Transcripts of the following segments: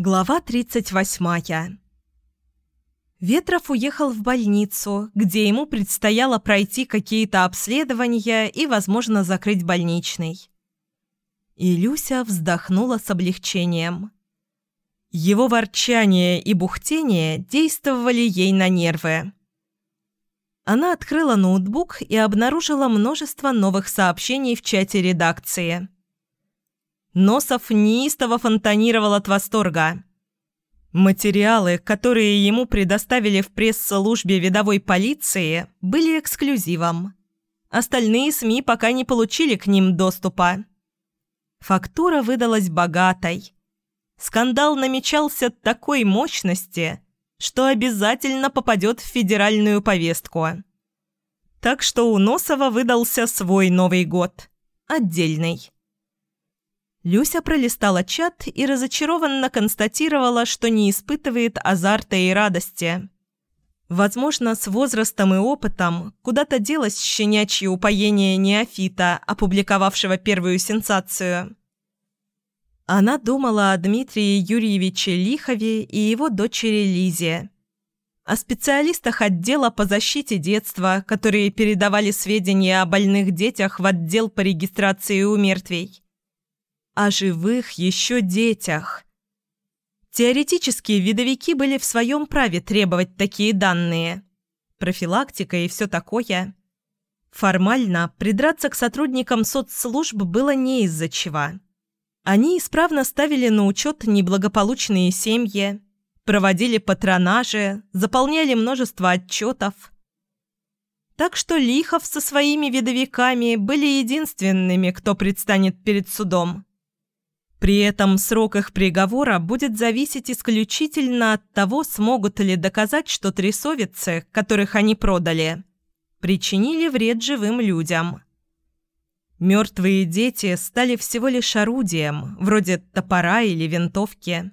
Глава 38. Ветров уехал в больницу, где ему предстояло пройти какие-то обследования и, возможно, закрыть больничный. И Люся вздохнула с облегчением. Его ворчание и бухтение действовали ей на нервы. Она открыла ноутбук и обнаружила множество новых сообщений в чате редакции. Носов неистово фонтанировал от восторга. Материалы, которые ему предоставили в пресс-службе видовой полиции, были эксклюзивом. Остальные СМИ пока не получили к ним доступа. Фактура выдалась богатой. Скандал намечался такой мощности, что обязательно попадет в федеральную повестку. Так что у Носова выдался свой Новый год. Отдельный. Люся пролистала чат и разочарованно констатировала, что не испытывает азарта и радости. Возможно, с возрастом и опытом куда-то делось щенячье упоение неофита, опубликовавшего первую сенсацию. Она думала о Дмитрии Юрьевиче Лихове и его дочери Лизе. О специалистах отдела по защите детства, которые передавали сведения о больных детях в отдел по регистрации у мертвей о живых еще детях. Теоретически видовики были в своем праве требовать такие данные. Профилактика и все такое. Формально придраться к сотрудникам соцслужб было не из-за чего. Они исправно ставили на учет неблагополучные семьи, проводили патронажи, заполняли множество отчетов. Так что Лихов со своими видовиками были единственными, кто предстанет перед судом. При этом срок их приговора будет зависеть исключительно от того, смогут ли доказать, что трясовицы, которых они продали, причинили вред живым людям. Мертвые дети стали всего лишь орудием, вроде топора или винтовки.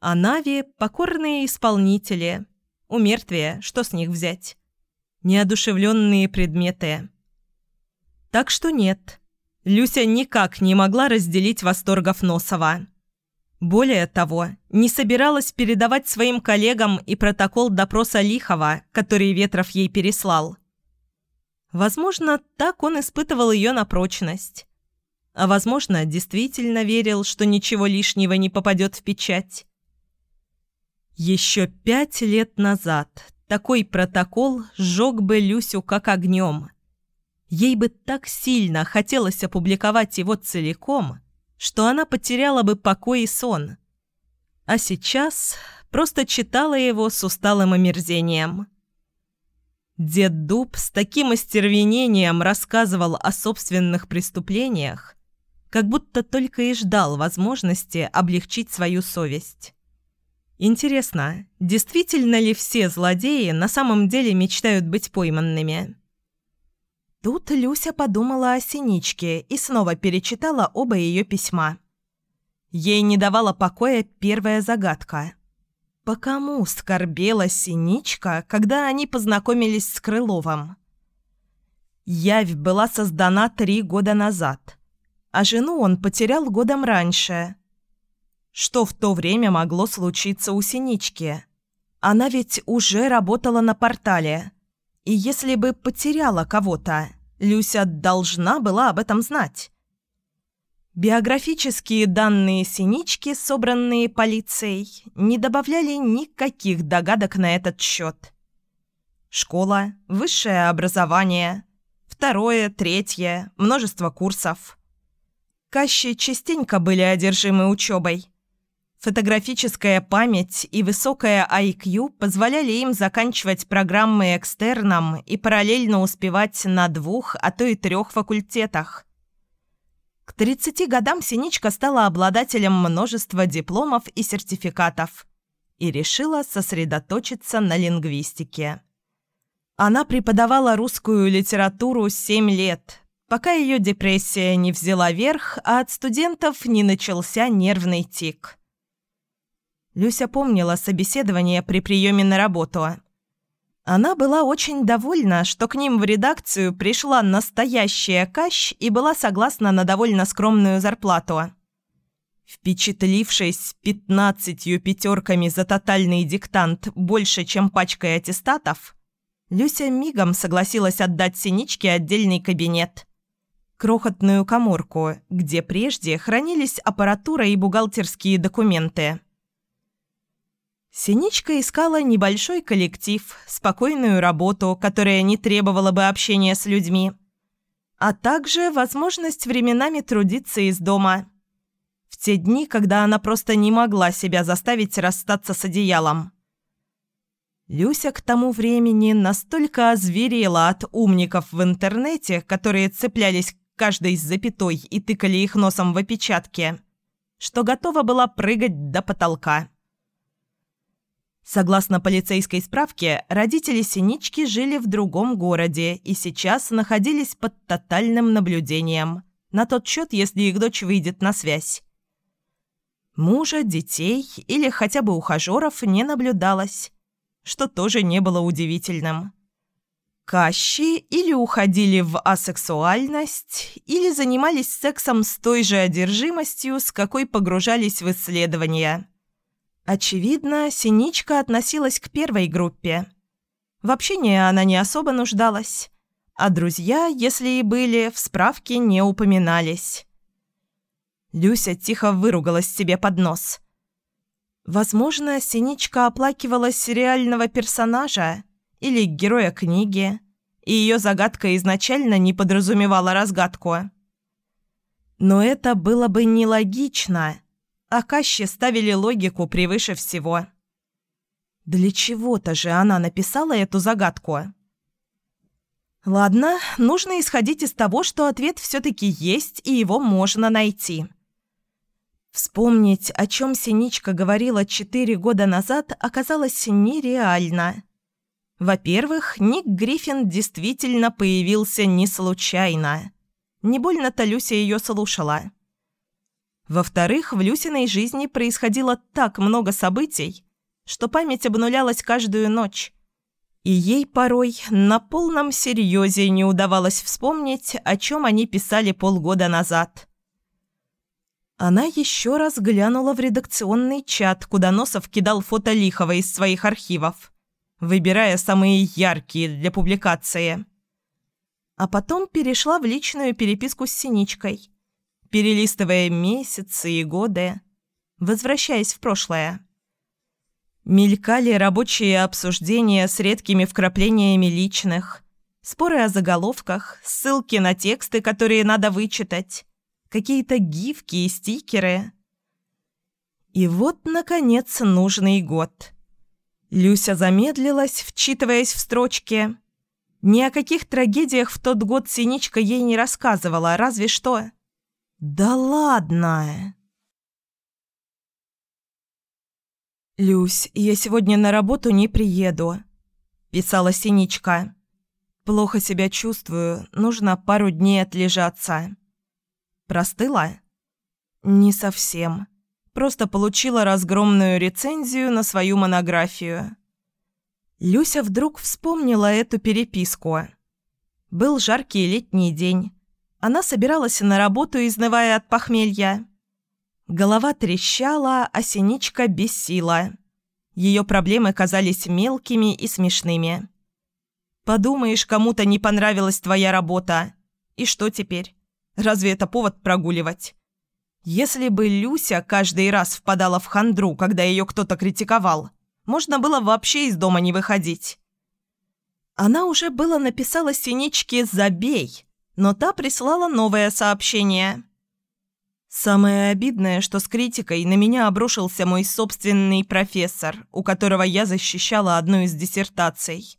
А Нави – покорные исполнители. У мертвия что с них взять? Неодушевленные предметы. Так что нет – Люся никак не могла разделить восторгов Носова. Более того, не собиралась передавать своим коллегам и протокол допроса Лихова, который Ветров ей переслал. Возможно, так он испытывал ее на прочность. А возможно, действительно верил, что ничего лишнего не попадет в печать. Еще пять лет назад такой протокол сжег бы Люсю как огнем – Ей бы так сильно хотелось опубликовать его целиком, что она потеряла бы покой и сон. А сейчас просто читала его с усталым омерзением. Дед Дуб с таким остервенением рассказывал о собственных преступлениях, как будто только и ждал возможности облегчить свою совесть. Интересно, действительно ли все злодеи на самом деле мечтают быть пойманными? Тут Люся подумала о Синичке и снова перечитала оба ее письма. Ей не давала покоя первая загадка. По кому скорбела Синичка, когда они познакомились с Крыловым? Явь была создана три года назад, а жену он потерял годом раньше. Что в то время могло случиться у Синички? Она ведь уже работала на портале – и если бы потеряла кого-то, Люся должна была об этом знать. Биографические данные Синички, собранные полицией, не добавляли никаких догадок на этот счет. Школа, высшее образование, второе, третье, множество курсов. Кащи частенько были одержимы учебой. Фотографическая память и высокая IQ позволяли им заканчивать программы экстерном и параллельно успевать на двух, а то и трех факультетах. К 30 годам Синичка стала обладателем множества дипломов и сертификатов и решила сосредоточиться на лингвистике. Она преподавала русскую литературу 7 лет, пока ее депрессия не взяла верх, а от студентов не начался нервный тик – Люся помнила собеседование при приеме на работу. Она была очень довольна, что к ним в редакцию пришла настоящая кащ и была согласна на довольно скромную зарплату. Впечатлившись пятнадцатью пятерками за тотальный диктант больше, чем пачкой аттестатов, Люся мигом согласилась отдать Синичке отдельный кабинет. Крохотную коморку, где прежде хранились аппаратура и бухгалтерские документы. Синичка искала небольшой коллектив, спокойную работу, которая не требовала бы общения с людьми, а также возможность временами трудиться из дома. В те дни, когда она просто не могла себя заставить расстаться с одеялом. Люся к тому времени настолько озверела от умников в интернете, которые цеплялись к каждой запятой и тыкали их носом в опечатке, что готова была прыгать до потолка. Согласно полицейской справке, родители Синички жили в другом городе и сейчас находились под тотальным наблюдением, на тот счет, если их дочь выйдет на связь. Мужа, детей или хотя бы ухажеров не наблюдалось, что тоже не было удивительным. Кащи или уходили в асексуальность, или занимались сексом с той же одержимостью, с какой погружались в исследования – Очевидно, Синичка относилась к первой группе. В общении она не особо нуждалась, а друзья, если и были, в справке не упоминались. Люся тихо выругалась себе под нос. Возможно, Синичка оплакивала сериального персонажа или героя книги, и ее загадка изначально не подразумевала разгадку. Но это было бы нелогично – Акаши ставили логику превыше всего. Для чего-то же она написала эту загадку. Ладно, нужно исходить из того, что ответ все-таки есть, и его можно найти. Вспомнить, о чем Синичка говорила четыре года назад, оказалось нереально. Во-первых, Ник Гриффин действительно появился не случайно. Не больно-то Люся ее слушала. Во-вторых, в Люсиной жизни происходило так много событий, что память обнулялась каждую ночь. И ей порой на полном серьезе не удавалось вспомнить, о чем они писали полгода назад. Она еще раз глянула в редакционный чат, куда Носов кидал фото Лихова из своих архивов, выбирая самые яркие для публикации. А потом перешла в личную переписку с Синичкой – перелистывая месяцы и годы, возвращаясь в прошлое. Мелькали рабочие обсуждения с редкими вкраплениями личных, споры о заголовках, ссылки на тексты, которые надо вычитать, какие-то гифки и стикеры. И вот, наконец, нужный год. Люся замедлилась, вчитываясь в строчки. Ни о каких трагедиях в тот год Синичка ей не рассказывала, разве что... «Да ладно!» «Люсь, я сегодня на работу не приеду», – писала Синичка. «Плохо себя чувствую, нужно пару дней отлежаться». «Простыла?» «Не совсем. Просто получила разгромную рецензию на свою монографию». Люся вдруг вспомнила эту переписку. Был жаркий летний день. Она собиралась на работу, изнывая от похмелья. Голова трещала, а синичка бесила. Ее проблемы казались мелкими и смешными. «Подумаешь, кому-то не понравилась твоя работа. И что теперь? Разве это повод прогуливать?» Если бы Люся каждый раз впадала в хандру, когда ее кто-то критиковал, можно было вообще из дома не выходить. Она уже было написала Синичке «Забей», но та прислала новое сообщение. Самое обидное, что с критикой на меня обрушился мой собственный профессор, у которого я защищала одну из диссертаций.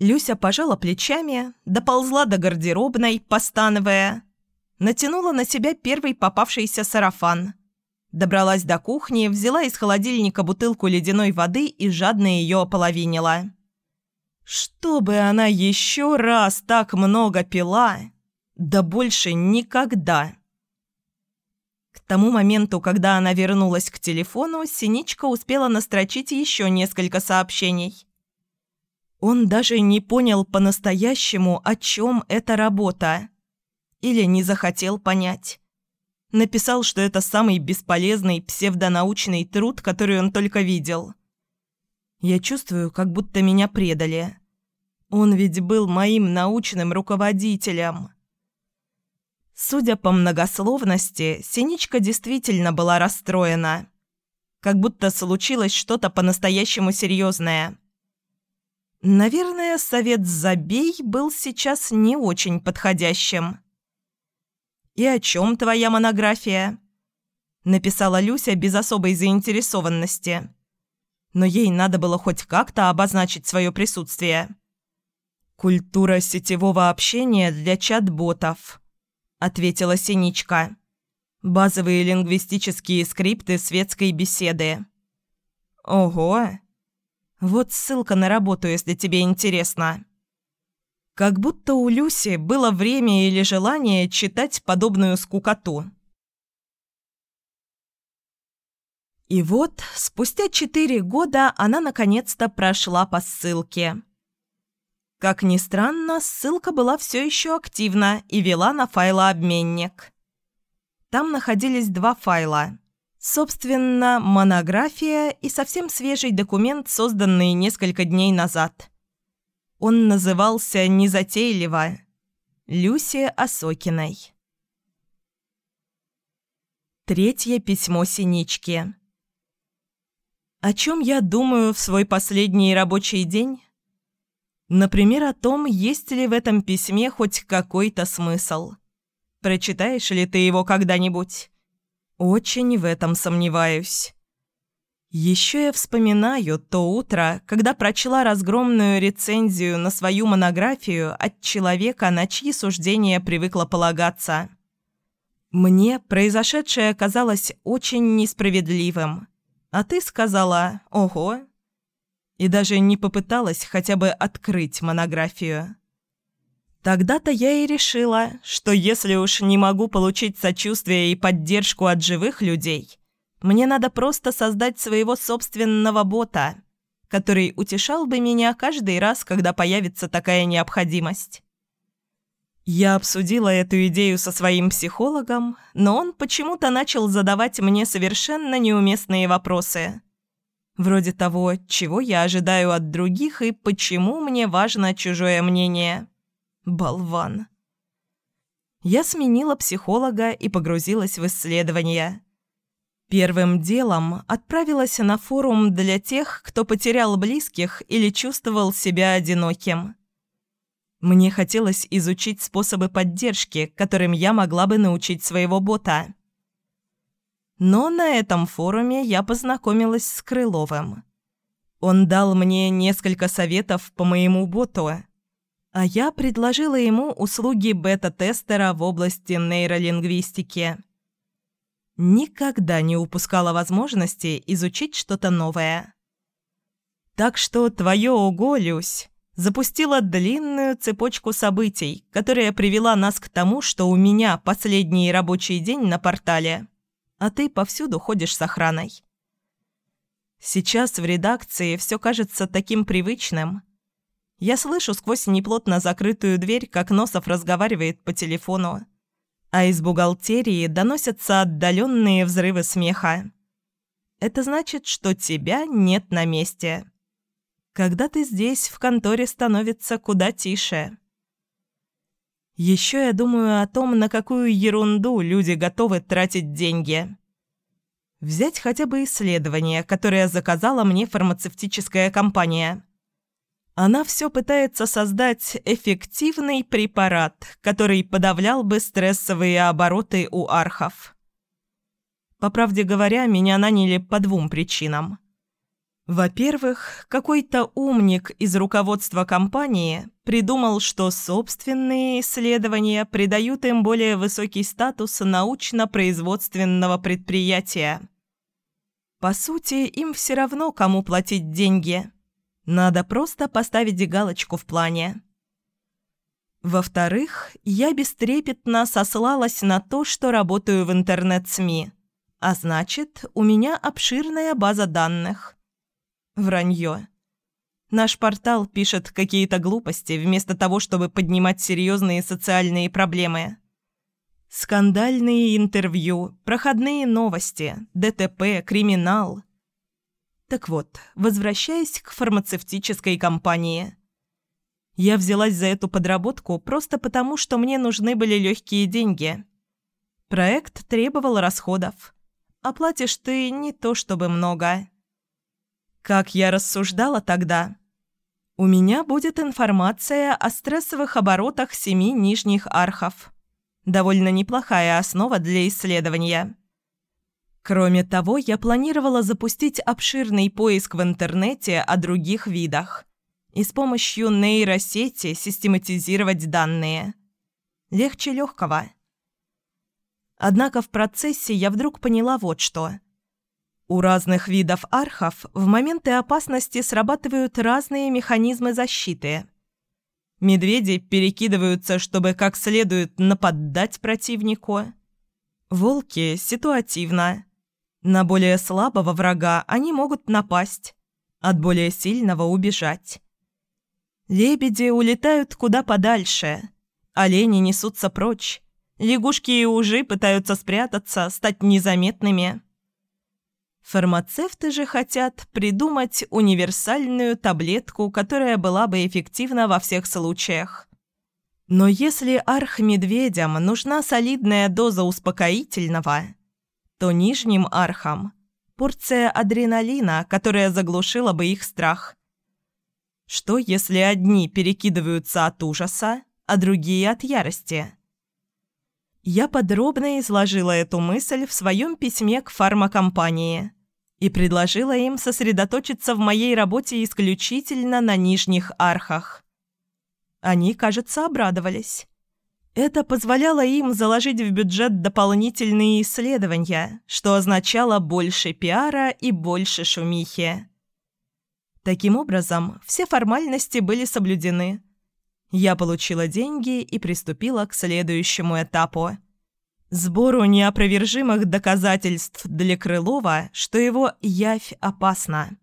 Люся пожала плечами, доползла до гардеробной, постановая. Натянула на себя первый попавшийся сарафан. Добралась до кухни, взяла из холодильника бутылку ледяной воды и жадно ее ополовинила. Чтобы она еще раз так много пила, да больше никогда. К тому моменту, когда она вернулась к телефону, Синичка успела настрочить еще несколько сообщений. Он даже не понял по-настоящему, о чем эта работа. Или не захотел понять. Написал, что это самый бесполезный псевдонаучный труд, который он только видел. Я чувствую, как будто меня предали. Он ведь был моим научным руководителем. Судя по многословности, Синичка действительно была расстроена. Как будто случилось что-то по-настоящему серьезное. Наверное, совет «забей» был сейчас не очень подходящим. «И о чем твоя монография?» Написала Люся без особой заинтересованности. Но ей надо было хоть как-то обозначить свое присутствие. «Культура сетевого общения для чат-ботов», — ответила Синичка. «Базовые лингвистические скрипты светской беседы». «Ого!» Вот ссылка на работу, если тебе интересно. Как будто у Люси было время или желание читать подобную скукоту. И вот, спустя четыре года она наконец-то прошла по ссылке. Как ни странно, ссылка была все еще активна и вела на файлообменник. Там находились два файла. Собственно, монография и совсем свежий документ, созданный несколько дней назад. Он назывался незатейливо «Люси Осокиной». Третье письмо Синички. О чем я думаю в свой последний рабочий день? Например, о том, есть ли в этом письме хоть какой-то смысл. Прочитаешь ли ты его когда-нибудь? Очень в этом сомневаюсь. Еще я вспоминаю то утро, когда прочла разгромную рецензию на свою монографию от человека, на чьи суждения привыкла полагаться. Мне произошедшее казалось очень несправедливым. А ты сказала «Ого!» и даже не попыталась хотя бы открыть монографию. Тогда-то я и решила, что если уж не могу получить сочувствие и поддержку от живых людей, мне надо просто создать своего собственного бота, который утешал бы меня каждый раз, когда появится такая необходимость. Я обсудила эту идею со своим психологом, но он почему-то начал задавать мне совершенно неуместные вопросы. Вроде того, чего я ожидаю от других и почему мне важно чужое мнение. Болван. Я сменила психолога и погрузилась в исследования. Первым делом отправилась на форум для тех, кто потерял близких или чувствовал себя одиноким. Мне хотелось изучить способы поддержки, которым я могла бы научить своего бота. Но на этом форуме я познакомилась с Крыловым. Он дал мне несколько советов по моему боту – а я предложила ему услуги бета-тестера в области нейролингвистики. Никогда не упускала возможности изучить что-то новое. Так что твое ого, запустила длинную цепочку событий, которая привела нас к тому, что у меня последний рабочий день на портале, а ты повсюду ходишь с охраной. Сейчас в редакции все кажется таким привычным – я слышу сквозь неплотно закрытую дверь, как Носов разговаривает по телефону. А из бухгалтерии доносятся отдаленные взрывы смеха. Это значит, что тебя нет на месте. Когда ты здесь, в конторе становится куда тише. Еще я думаю о том, на какую ерунду люди готовы тратить деньги. Взять хотя бы исследование, которое заказала мне фармацевтическая компания – она все пытается создать эффективный препарат, который подавлял бы стрессовые обороты у архов. По правде говоря, меня наняли по двум причинам. Во-первых, какой-то умник из руководства компании придумал, что собственные исследования придают им более высокий статус научно-производственного предприятия. По сути, им все равно, кому платить деньги – надо просто поставить галочку в плане. Во-вторых, я бестрепетно сослалась на то, что работаю в интернет-СМИ. А значит, у меня обширная база данных. Вранье. Наш портал пишет какие-то глупости, вместо того, чтобы поднимать серьезные социальные проблемы. Скандальные интервью, проходные новости, ДТП, криминал. Так вот, возвращаясь к фармацевтической компании. Я взялась за эту подработку просто потому, что мне нужны были легкие деньги. Проект требовал расходов. Оплатишь ты не то чтобы много. Как я рассуждала тогда? У меня будет информация о стрессовых оборотах семи нижних архов. Довольно неплохая основа для исследования. Кроме того, я планировала запустить обширный поиск в интернете о других видах и с помощью нейросети систематизировать данные. Легче легкого. Однако в процессе я вдруг поняла вот что – у разных видов архов в моменты опасности срабатывают разные механизмы защиты. Медведи перекидываются, чтобы как следует нападать противнику. Волки – ситуативно. На более слабого врага они могут напасть, от более сильного убежать. Лебеди улетают куда подальше, олени несутся прочь, лягушки и ужи пытаются спрятаться, стать незаметными – Фармацевты же хотят придумать универсальную таблетку, которая была бы эффективна во всех случаях. Но если архмедведям нужна солидная доза успокоительного, то нижним архам – порция адреналина, которая заглушила бы их страх. Что, если одни перекидываются от ужаса, а другие от ярости? Я подробно изложила эту мысль в своем письме к фармакомпании и предложила им сосредоточиться в моей работе исключительно на нижних архах. Они, кажется, обрадовались. Это позволяло им заложить в бюджет дополнительные исследования, что означало больше пиара и больше шумихи. Таким образом, все формальности были соблюдены – я получила деньги и приступила к следующему этапу. Сбору неопровержимых доказательств для Крылова, что его явь опасна.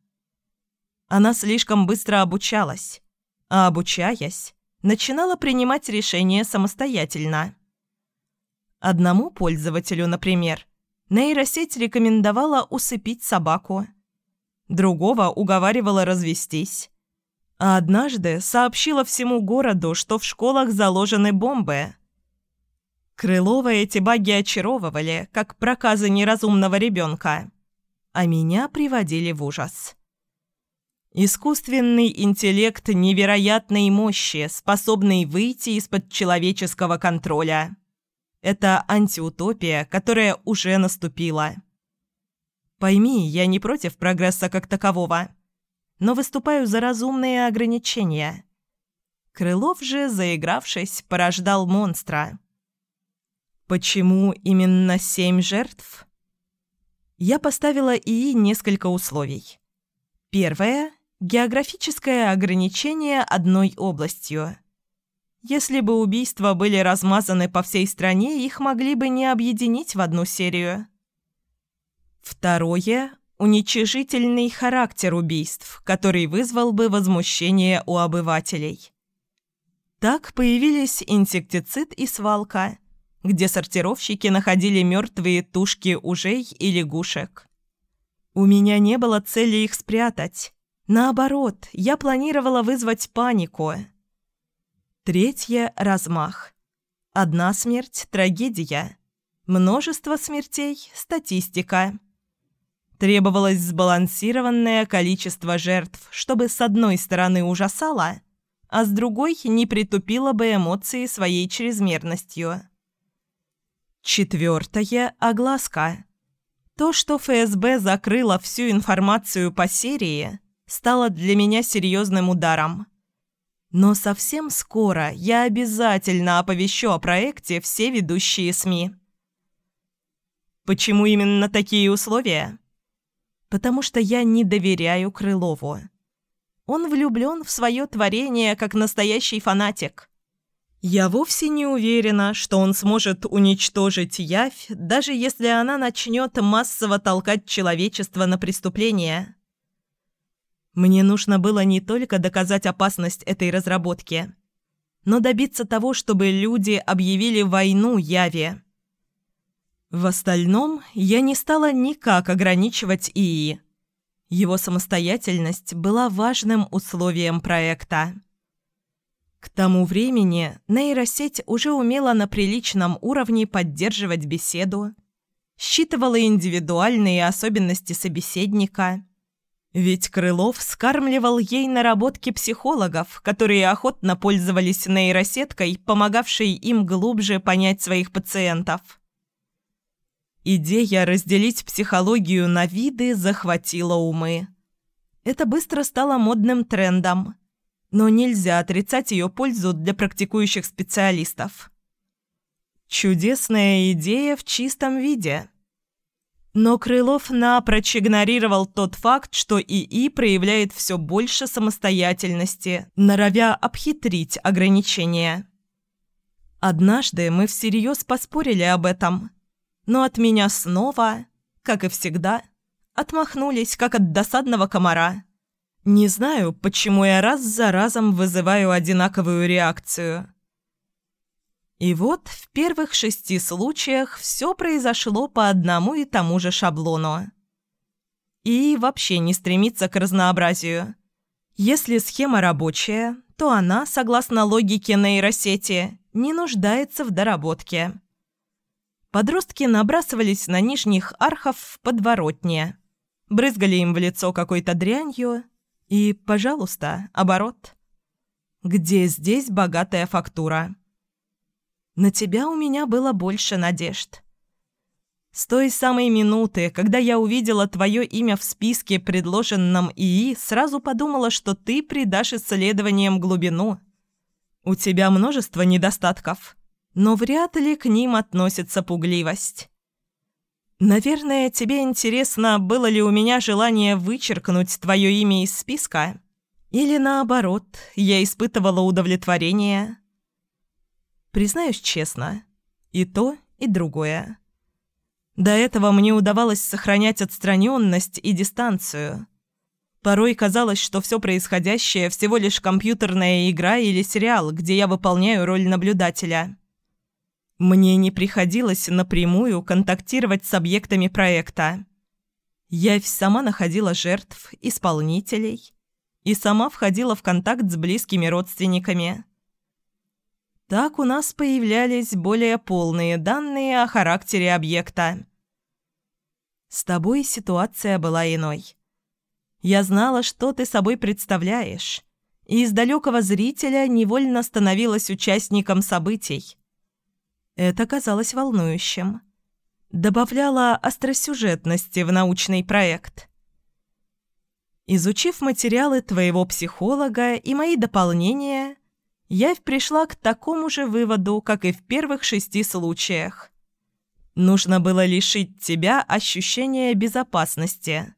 Она слишком быстро обучалась, а обучаясь, начинала принимать решения самостоятельно. Одному пользователю, например, нейросеть рекомендовала усыпить собаку, другого уговаривала развестись, а однажды сообщила всему городу, что в школах заложены бомбы. Крылова эти баги очаровывали, как проказы неразумного ребенка, а меня приводили в ужас. Искусственный интеллект невероятной мощи, способный выйти из-под человеческого контроля. Это антиутопия, которая уже наступила. Пойми, я не против прогресса как такового но выступаю за разумные ограничения. Крылов же, заигравшись, порождал монстра. Почему именно семь жертв? Я поставила ИИ несколько условий. Первое – географическое ограничение одной областью. Если бы убийства были размазаны по всей стране, их могли бы не объединить в одну серию. Второе уничижительный характер убийств, который вызвал бы возмущение у обывателей. Так появились инсектицид и свалка, где сортировщики находили мертвые тушки ужей и лягушек. У меня не было цели их спрятать. Наоборот, я планировала вызвать панику. Третье – размах. Одна смерть – трагедия. Множество смертей – статистика. Требовалось сбалансированное количество жертв, чтобы с одной стороны ужасало, а с другой не притупило бы эмоции своей чрезмерностью. Четвертое – огласка. То, что ФСБ закрыла всю информацию по серии, стало для меня серьезным ударом. Но совсем скоро я обязательно оповещу о проекте все ведущие СМИ. Почему именно такие условия? Потому что я не доверяю Крылову. Он влюблен в свое творение, как настоящий фанатик. Я вовсе не уверена, что он сможет уничтожить Явь, даже если она начнет массово толкать человечество на преступление. Мне нужно было не только доказать опасность этой разработки, но добиться того, чтобы люди объявили войну Яве, В остальном я не стала никак ограничивать ИИ. Его самостоятельность была важным условием проекта. К тому времени нейросеть уже умела на приличном уровне поддерживать беседу, считывала индивидуальные особенности собеседника. Ведь Крылов скармливал ей наработки психологов, которые охотно пользовались нейросеткой, помогавшей им глубже понять своих пациентов. Идея разделить психологию на виды захватила умы. Это быстро стало модным трендом, но нельзя отрицать ее пользу для практикующих специалистов. Чудесная идея в чистом виде. Но Крылов напрочь игнорировал тот факт, что ИИ проявляет все больше самостоятельности, норовя обхитрить ограничения. Однажды мы всерьез поспорили об этом – но от меня снова, как и всегда, отмахнулись, как от досадного комара. Не знаю, почему я раз за разом вызываю одинаковую реакцию. И вот в первых шести случаях все произошло по одному и тому же шаблону. И вообще не стремится к разнообразию. Если схема рабочая, то она, согласно логике нейросети, не нуждается в доработке. Подростки набрасывались на нижних архов в подворотне, брызгали им в лицо какой-то дрянью и, пожалуйста, оборот. Где здесь богатая фактура? На тебя у меня было больше надежд. С той самой минуты, когда я увидела твое имя в списке, предложенном ИИ, сразу подумала, что ты придашь исследованиям глубину. У тебя множество недостатков но вряд ли к ним относится пугливость. Наверное, тебе интересно, было ли у меня желание вычеркнуть твое имя из списка? Или наоборот, я испытывала удовлетворение? Признаюсь честно, и то, и другое. До этого мне удавалось сохранять отстраненность и дистанцию. Порой казалось, что все происходящее всего лишь компьютерная игра или сериал, где я выполняю роль наблюдателя. Мне не приходилось напрямую контактировать с объектами проекта. Я сама находила жертв, исполнителей и сама входила в контакт с близкими родственниками. Так у нас появлялись более полные данные о характере объекта. С тобой ситуация была иной. Я знала, что ты собой представляешь, и из далекого зрителя невольно становилась участником событий. Это казалось волнующим. Добавляло остросюжетности в научный проект. Изучив материалы твоего психолога и мои дополнения, я пришла к такому же выводу, как и в первых шести случаях. Нужно было лишить тебя ощущения безопасности.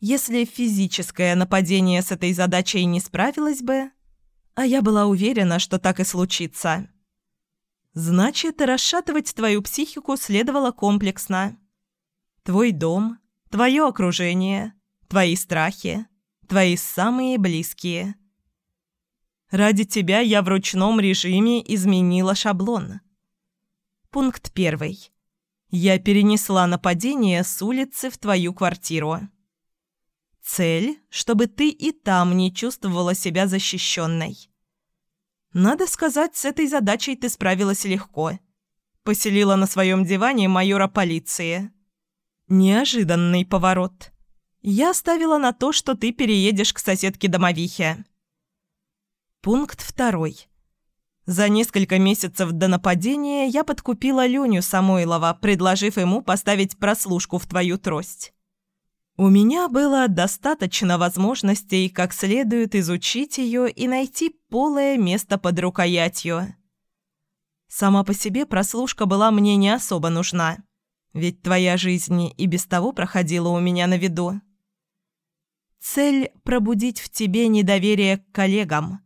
Если физическое нападение с этой задачей не справилось бы, а я была уверена, что так и случится – Значит, расшатывать твою психику следовало комплексно. Твой дом, твое окружение, твои страхи, твои самые близкие. Ради тебя я в ручном режиме изменила шаблон. Пункт первый. Я перенесла нападение с улицы в твою квартиру. Цель, чтобы ты и там не чувствовала себя защищенной. Надо сказать, с этой задачей ты справилась легко. Поселила на своем диване майора полиции. Неожиданный поворот. Я ставила на то, что ты переедешь к соседке-домовихе. Пункт второй. За несколько месяцев до нападения я подкупила Леню Самойлова, предложив ему поставить прослушку в твою трость. У меня было достаточно возможностей как следует изучить ее и найти полое место под рукоятью. Сама по себе прослушка была мне не особо нужна, ведь твоя жизнь и без того проходила у меня на виду. Цель – пробудить в тебе недоверие к коллегам.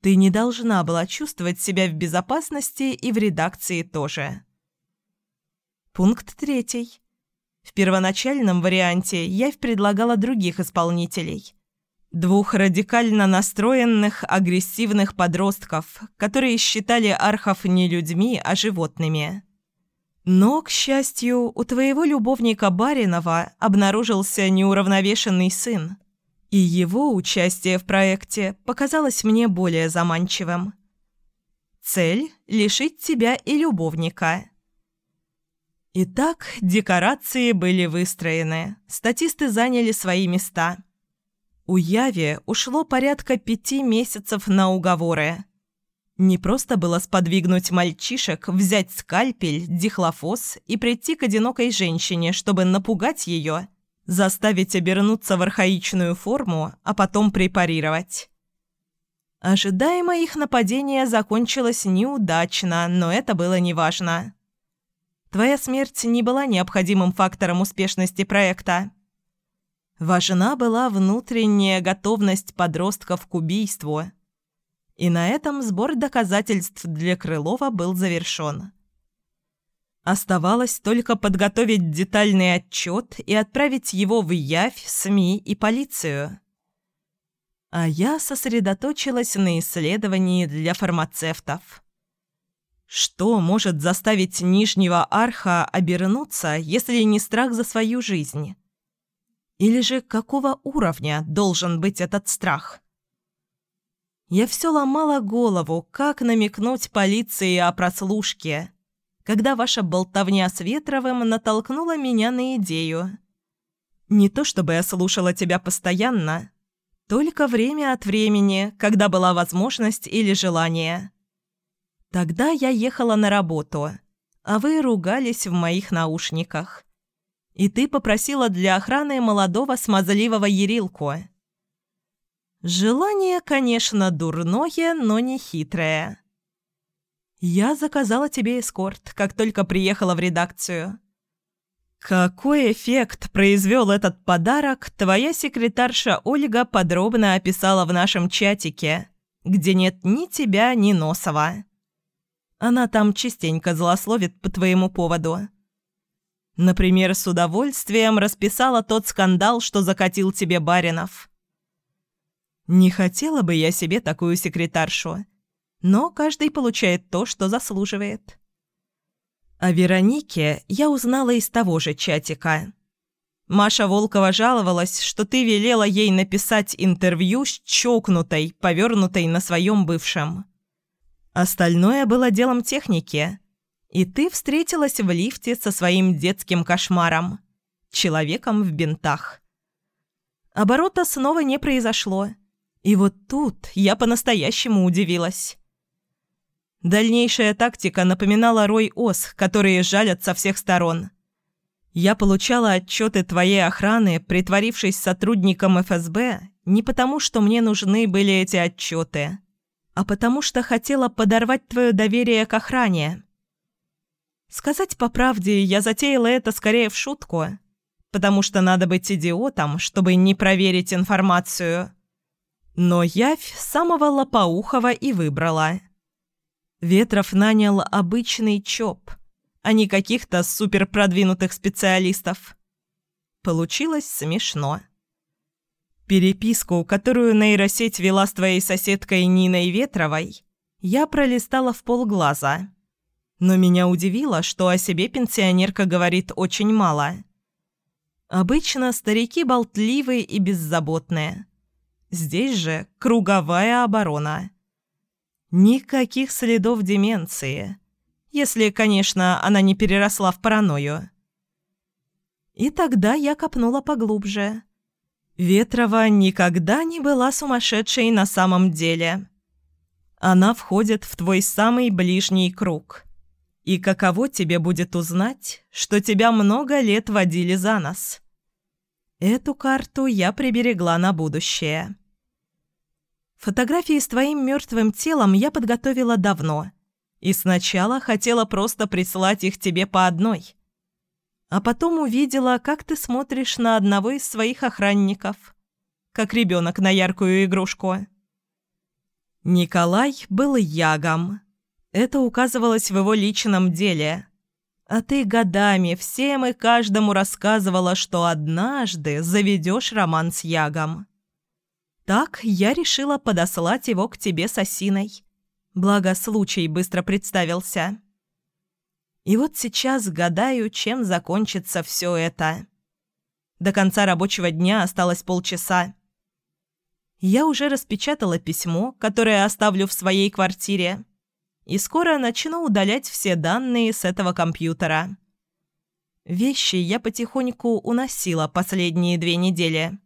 Ты не должна была чувствовать себя в безопасности и в редакции тоже. Пункт третий. В первоначальном варианте я предлагала других исполнителей. Двух радикально настроенных, агрессивных подростков, которые считали архов не людьми, а животными. Но, к счастью, у твоего любовника Баринова обнаружился неуравновешенный сын, и его участие в проекте показалось мне более заманчивым. Цель – лишить тебя и любовника. Итак, декорации были выстроены, статисты заняли свои места. У Яви ушло порядка пяти месяцев на уговоры – не просто было сподвигнуть мальчишек, взять скальпель, дихлофос и прийти к одинокой женщине, чтобы напугать ее, заставить обернуться в архаичную форму, а потом препарировать. Ожидаемо их нападение закончилось неудачно, но это было неважно. Твоя смерть не была необходимым фактором успешности проекта. Важна была внутренняя готовность подростков к убийству – и на этом сбор доказательств для Крылова был завершен. Оставалось только подготовить детальный отчет и отправить его в Явь, СМИ и полицию. А я сосредоточилась на исследовании для фармацевтов. Что может заставить Нижнего Арха обернуться, если не страх за свою жизнь? Или же какого уровня должен быть этот страх? Я все ломала голову, как намекнуть полиции о прослушке, когда ваша болтовня с Ветровым натолкнула меня на идею. Не то чтобы я слушала тебя постоянно, только время от времени, когда была возможность или желание. Тогда я ехала на работу, а вы ругались в моих наушниках. И ты попросила для охраны молодого смазливого Ерилку – Желание, конечно, дурное, но не хитрое. Я заказала тебе эскорт, как только приехала в редакцию. Какой эффект произвел этот подарок, твоя секретарша Ольга подробно описала в нашем чатике, где нет ни тебя, ни Носова. Она там частенько злословит по твоему поводу. Например, с удовольствием расписала тот скандал, что закатил тебе Баринов. Не хотела бы я себе такую секретаршу. Но каждый получает то, что заслуживает. О Веронике я узнала из того же чатика. Маша Волкова жаловалась, что ты велела ей написать интервью с чокнутой, повернутой на своем бывшем. Остальное было делом техники. И ты встретилась в лифте со своим детским кошмаром. Человеком в бинтах. Оборота снова не произошло. И вот тут я по-настоящему удивилась. Дальнейшая тактика напоминала рой ос, которые жалят со всех сторон. Я получала отчеты твоей охраны, притворившись сотрудником ФСБ, не потому, что мне нужны были эти отчеты, а потому что хотела подорвать твое доверие к охране. Сказать по правде, я затеяла это скорее в шутку, потому что надо быть идиотом, чтобы не проверить информацию. Но явь самого лопоухого и выбрала. Ветров нанял обычный ЧОП, а не каких-то суперпродвинутых специалистов. Получилось смешно. Переписку, которую нейросеть вела с твоей соседкой Ниной Ветровой, я пролистала в полглаза. Но меня удивило, что о себе пенсионерка говорит очень мало. Обычно старики болтливые и беззаботные – Здесь же круговая оборона. Никаких следов деменции. Если, конечно, она не переросла в паранойю. И тогда я копнула поглубже. Ветрова никогда не была сумасшедшей на самом деле. Она входит в твой самый ближний круг. И каково тебе будет узнать, что тебя много лет водили за нос?» Эту карту я приберегла на будущее. Фотографии с твоим мертвым телом я подготовила давно. И сначала хотела просто прислать их тебе по одной. А потом увидела, как ты смотришь на одного из своих охранников. Как ребенок на яркую игрушку. Николай был ягом. Это указывалось в его личном деле. А ты годами всем и каждому рассказывала, что однажды заведешь роман с Ягом. Так я решила подослать его к тебе с осиной. Благо, случай быстро представился. И вот сейчас гадаю, чем закончится все это. До конца рабочего дня осталось полчаса. Я уже распечатала письмо, которое оставлю в своей квартире, и скоро начну удалять все данные с этого компьютера. Вещи я потихоньку уносила последние две недели.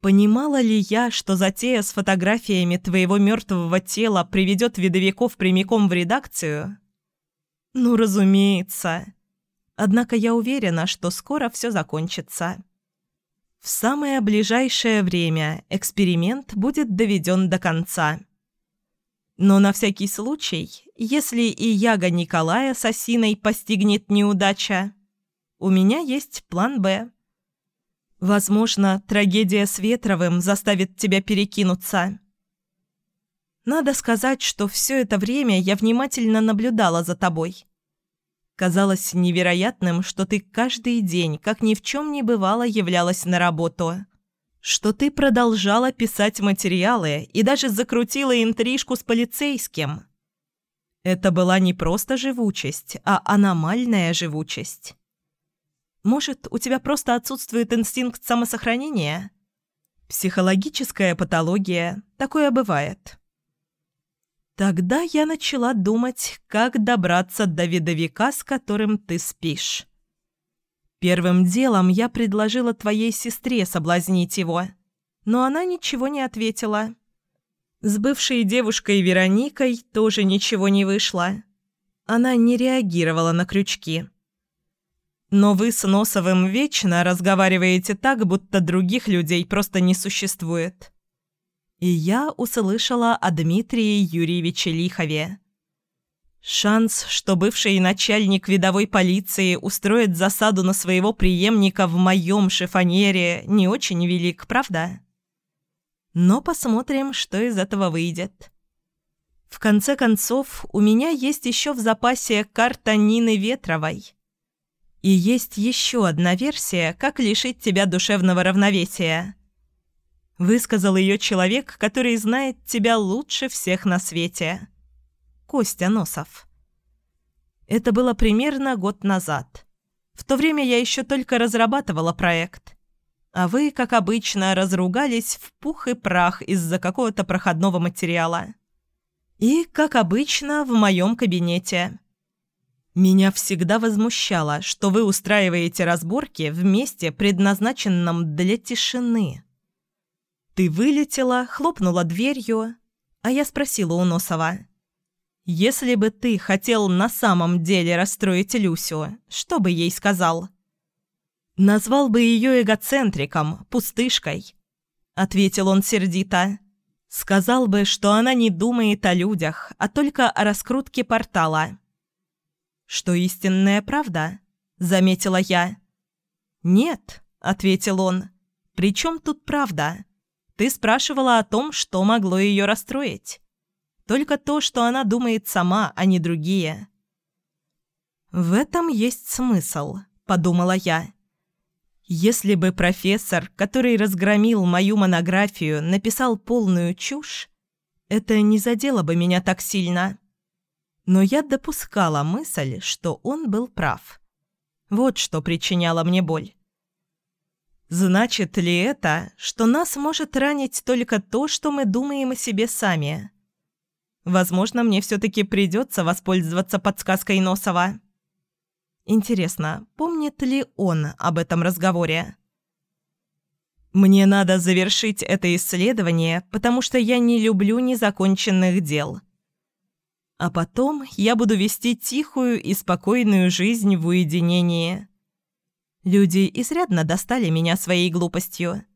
Понимала ли я, что затея с фотографиями твоего мертвого тела приведет видовиков прямиком в редакцию? Ну, разумеется. Однако я уверена, что скоро все закончится. В самое ближайшее время эксперимент будет доведен до конца. Но на всякий случай, если и Яга Николая с осиной постигнет неудача, у меня есть план «Б». Возможно, трагедия с Ветровым заставит тебя перекинуться. Надо сказать, что все это время я внимательно наблюдала за тобой. Казалось невероятным, что ты каждый день, как ни в чем не бывало, являлась на работу. Что ты продолжала писать материалы и даже закрутила интрижку с полицейским. Это была не просто живучесть, а аномальная живучесть. Может, у тебя просто отсутствует инстинкт самосохранения? Психологическая патология. Такое бывает. Тогда я начала думать, как добраться до видовика, с которым ты спишь. Первым делом я предложила твоей сестре соблазнить его, но она ничего не ответила. С бывшей девушкой Вероникой тоже ничего не вышло. Она не реагировала на крючки. Но вы с Носовым вечно разговариваете так, будто других людей просто не существует и я услышала о Дмитрии Юрьевиче Лихове. Шанс, что бывший начальник видовой полиции устроит засаду на своего преемника в моем шифонере, не очень велик, правда? Но посмотрим, что из этого выйдет. В конце концов, у меня есть еще в запасе карта Нины Ветровой. И есть еще одна версия, как лишить тебя душевного равновесия – Высказал ее человек, который знает тебя лучше всех на свете. Костя Носов. Это было примерно год назад. В то время я еще только разрабатывала проект. А вы, как обычно, разругались в пух и прах из-за какого-то проходного материала. И, как обычно, в моем кабинете. Меня всегда возмущало, что вы устраиваете разборки в месте, предназначенном для тишины. Ты вылетела, хлопнула дверью, а я спросила у Носова. «Если бы ты хотел на самом деле расстроить Люсю, что бы ей сказал?» «Назвал бы ее эгоцентриком, пустышкой», — ответил он сердито. «Сказал бы, что она не думает о людях, а только о раскрутке портала». «Что истинная правда?» — заметила я. «Нет», — ответил он. «При чем тут правда?» Ты спрашивала о том, что могло ее расстроить. Только то, что она думает сама, а не другие. «В этом есть смысл», — подумала я. «Если бы профессор, который разгромил мою монографию, написал полную чушь, это не задело бы меня так сильно. Но я допускала мысль, что он был прав. Вот что причиняло мне боль. Значит ли это, что нас может ранить только то, что мы думаем о себе сами? Возможно, мне все-таки придется воспользоваться подсказкой Носова. Интересно, помнит ли он об этом разговоре? Мне надо завершить это исследование, потому что я не люблю незаконченных дел. А потом я буду вести тихую и спокойную жизнь в уединении. Люди изрядно достали меня своей глупостью.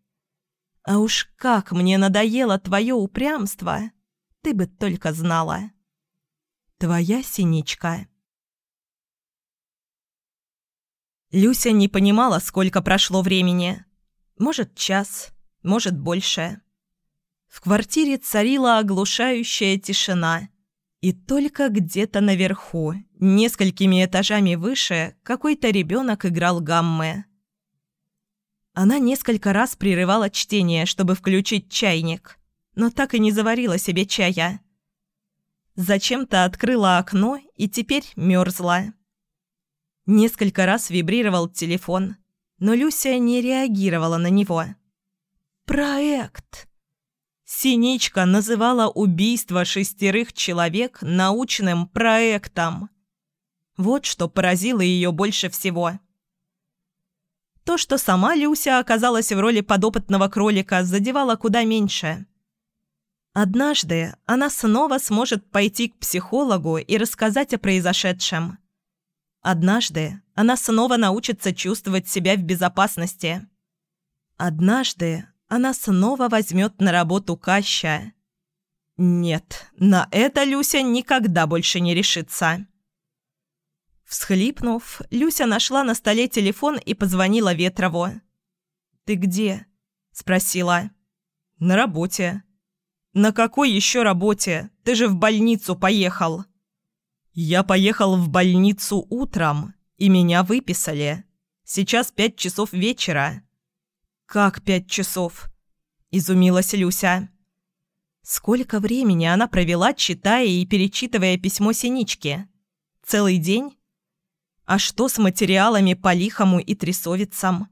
А уж как мне надоело твое упрямство, ты бы только знала. Твоя синичка. Люся не понимала, сколько прошло времени. Может, час, может, больше. В квартире царила оглушающая тишина – и только где-то наверху, несколькими этажами выше, какой-то ребенок играл гаммы. Она несколько раз прерывала чтение, чтобы включить чайник, но так и не заварила себе чая. Зачем-то открыла окно и теперь мерзла. Несколько раз вибрировал телефон, но Люся не реагировала на него. «Проект!» Синичка называла убийство шестерых человек научным проектом. Вот что поразило ее больше всего. То, что сама Люся оказалась в роли подопытного кролика, задевало куда меньше. Однажды она снова сможет пойти к психологу и рассказать о произошедшем. Однажды она снова научится чувствовать себя в безопасности. Однажды она снова возьмет на работу Каща. Нет, на это Люся никогда больше не решится. Всхлипнув, Люся нашла на столе телефон и позвонила Ветрову. «Ты где?» – спросила. «На работе». «На какой еще работе? Ты же в больницу поехал». «Я поехал в больницу утром, и меня выписали. Сейчас пять часов вечера». «Как пять часов?» – изумилась Люся. Сколько времени она провела, читая и перечитывая письмо Синички? Целый день? А что с материалами по лихому и трясовицам?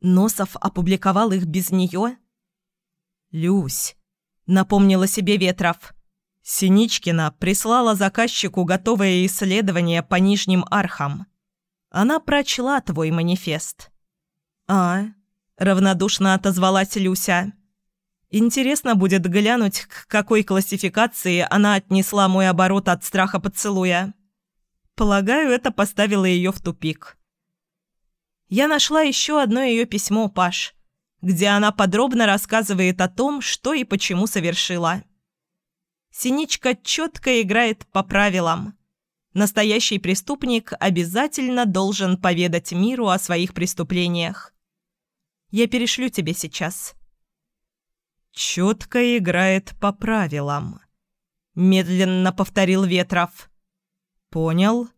Носов опубликовал их без нее? «Люсь», — напомнила себе Ветров. Синичкина прислала заказчику готовое исследование по нижним архам. Она прочла твой манифест. «А?» — равнодушно отозвалась Люся. «Интересно будет глянуть, к какой классификации она отнесла мой оборот от страха поцелуя». Полагаю, это поставило ее в тупик. Я нашла еще одно ее письмо, Паш, где она подробно рассказывает о том, что и почему совершила. Синичка четко играет по правилам. Настоящий преступник обязательно должен поведать миру о своих преступлениях. Я перешлю тебе сейчас. «Четко играет по правилам», — медленно повторил Ветров. «Понял.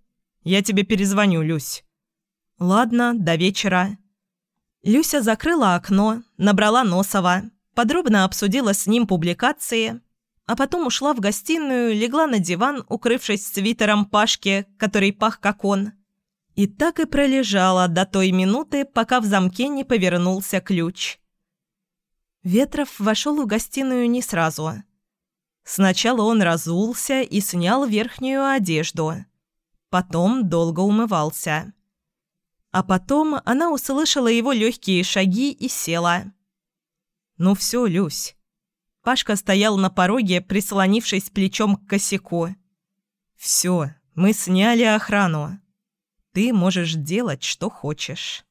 Я тебе перезвоню, Люсь». «Ладно, до вечера». Люся закрыла окно, набрала Носова, подробно обсудила с ним публикации, а потом ушла в гостиную, легла на диван, укрывшись свитером Пашки, который пах как он. И так и пролежала до той минуты, пока в замке не повернулся ключ. Ветров вошел в гостиную не сразу – Сначала он разулся и снял верхнюю одежду. Потом долго умывался. А потом она услышала его легкие шаги и села. «Ну все, Люсь». Пашка стоял на пороге, прислонившись плечом к косяку. «Все, мы сняли охрану. Ты можешь делать, что хочешь».